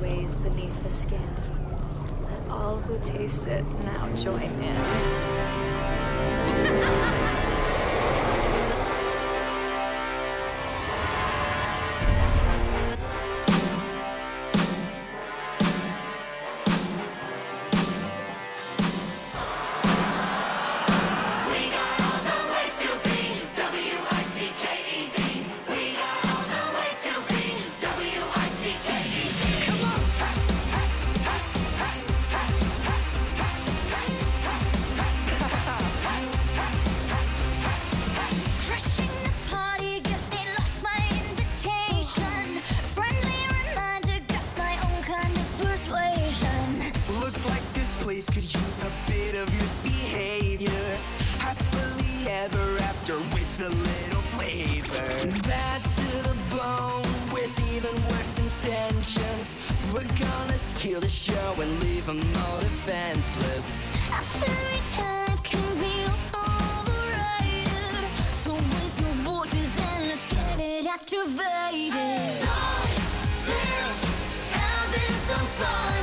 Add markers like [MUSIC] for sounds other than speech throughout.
lays beneath the skin. Let all who taste it now join in. [LAUGHS] intentions. We're gonna steal the show and leave them all defenseless. A fairy type can be overrated. So raise your voices and let's get it activated. Long live having some fun.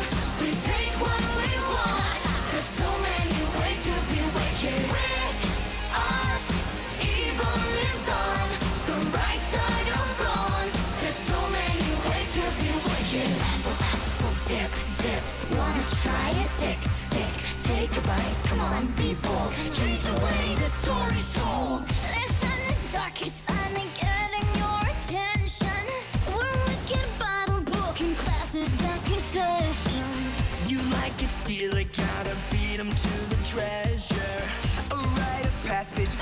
Take a bite. Come on, be bold. Change the way the story's told. Listen, the dark is finally getting your attention. We're wicked Bible book and classes back in session. You like it, steal it, gotta beat 'em to the treasure. A rite of passage